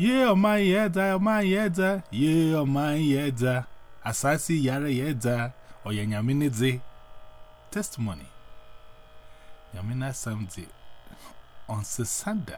Yeah, oh my yeda, oh my yeda, yeah, oh my yeda. Asasi yara yeda, or yanyaminidze. Testimony. Yamina Samdi on Sesanda.